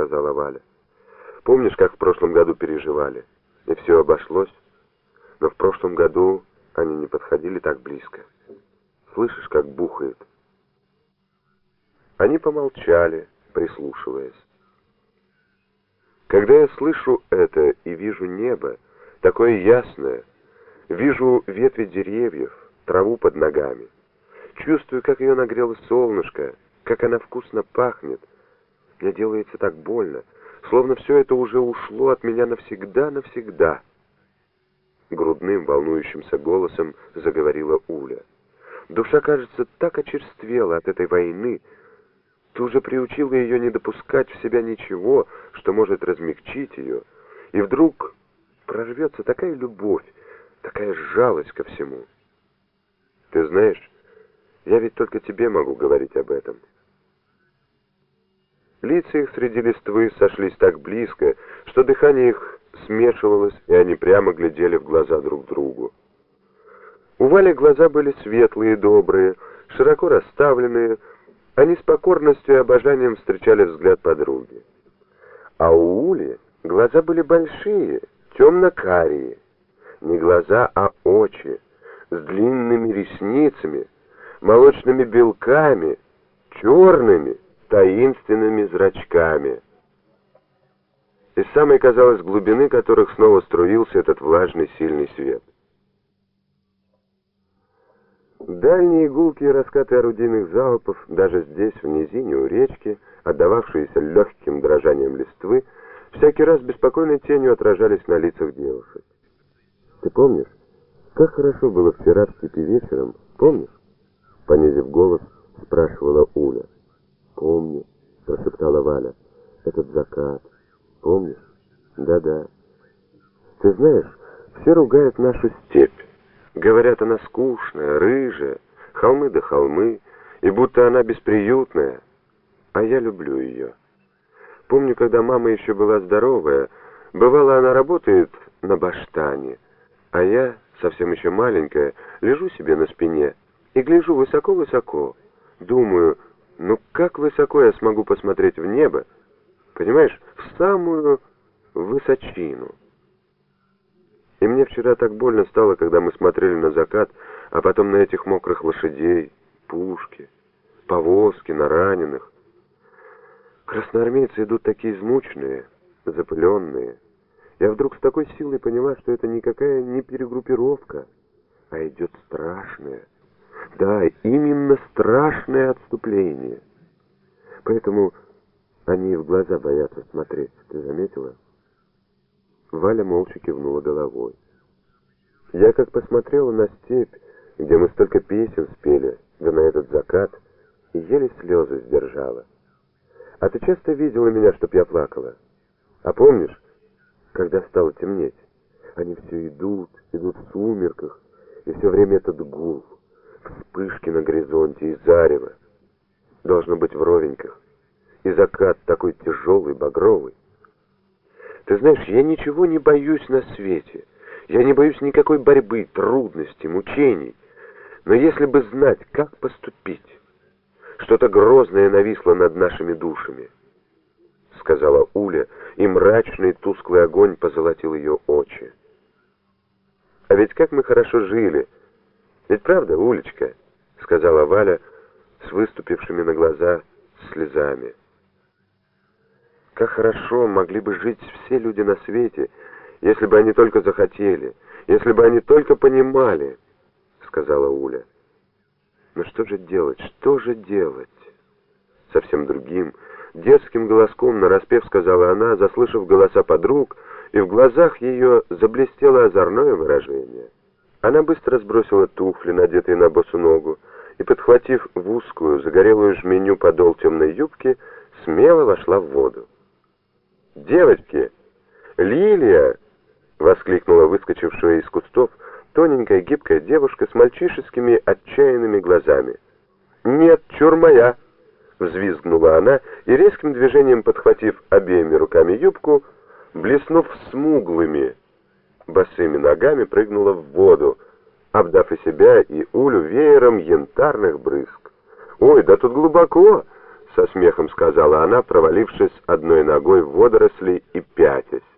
сказала Валя. «Помнишь, как в прошлом году переживали? И все обошлось? Но в прошлом году они не подходили так близко. Слышишь, как бухает?» Они помолчали, прислушиваясь. Когда я слышу это и вижу небо, такое ясное, вижу ветви деревьев, траву под ногами, чувствую, как ее нагрело солнышко, как она вкусно пахнет, мне делается так больно, словно все это уже ушло от меня навсегда-навсегда. Грудным, волнующимся голосом заговорила Уля. Душа, кажется, так очерствела от этой войны, ты уже приучила ее не допускать в себя ничего, что может размягчить ее, и вдруг прорвется такая любовь, такая жалость ко всему. Ты знаешь, я ведь только тебе могу говорить об этом. Лица их среди листвы сошлись так близко, что дыхание их смешивалось, и они прямо глядели в глаза друг другу. У Вали глаза были светлые добрые, широко расставленные, они с покорностью и обожанием встречали взгляд подруги. А у Ули глаза были большие, темно-карие. Не глаза, а очи, с длинными ресницами, молочными белками, черными, таинственными зрачками. Из самой, казалось, глубины которых снова струился этот влажный сильный свет. Дальние гулкие раскаты орудийных залпов, даже здесь, в низине у речки, отдававшиеся легким дрожанием листвы, всякий раз беспокойной тенью отражались на лицах девушек. «Ты помнишь, как хорошо было вчера в степи вечером, помнишь?» Понизив голос, спрашивала Уля. «Помню», — прошептала Валя, — «этот закат. Помнишь?» «Да-да». «Ты знаешь, все ругают нашу степь. Говорят, она скучная, рыжая, холмы да холмы, и будто она бесприютная. А я люблю ее. Помню, когда мама еще была здоровая, бывало, она работает на баштане, а я, совсем еще маленькая, лежу себе на спине и гляжу высоко-высоко. Думаю, ну как высоко я смогу посмотреть в небо, понимаешь, в самую высочину. И мне вчера так больно стало, когда мы смотрели на закат, а потом на этих мокрых лошадей, пушки, повозки, на раненых. Красноармейцы идут такие измученные, запыленные. Я вдруг с такой силой поняла, что это никакая не перегруппировка, а идет страшное. Да, именно страшное отступление. Поэтому они в глаза боятся смотреть, ты заметила? Валя молча кивнула головой. Я как посмотрела на степь, где мы столько песен спели, да на этот закат, и еле слезы сдержала. А ты часто видела меня, чтоб я плакала? А помнишь, когда стало темнеть? Они все идут, идут в сумерках, и все время этот гул, вспышки на горизонте и зарево. Должно быть в ровеньках. И закат такой тяжелый, багровый. Ты знаешь, я ничего не боюсь на свете. Я не боюсь никакой борьбы, трудностей, мучений. Но если бы знать, как поступить, что-то грозное нависло над нашими душами, сказала Уля, и мрачный тусклый огонь позолотил ее очи. А ведь как мы хорошо жили. Ведь правда, Улечка, сказала Валя с выступившими на глаза слезами. Как хорошо могли бы жить все люди на свете, если бы они только захотели, если бы они только понимали, сказала Уля. Но что же делать, что же делать? Совсем другим, детским голоском нараспев сказала она, заслышав голоса подруг, и в глазах ее заблестело озорное выражение. Она быстро сбросила туфли, надетые на босу ногу, и, подхватив в узкую, загорелую жменю подол темной юбки, смело вошла в воду. «Девочки! Лилия!» — воскликнула выскочившая из кустов тоненькая гибкая девушка с мальчишескими отчаянными глазами. «Нет, чур моя!» — взвизгнула она и резким движением, подхватив обеими руками юбку, блеснув смуглыми, босыми ногами, прыгнула в воду, обдав и себя, и Улю веером янтарных брызг. «Ой, да тут глубоко!» со смехом сказала она, провалившись одной ногой в водоросли и пятясь.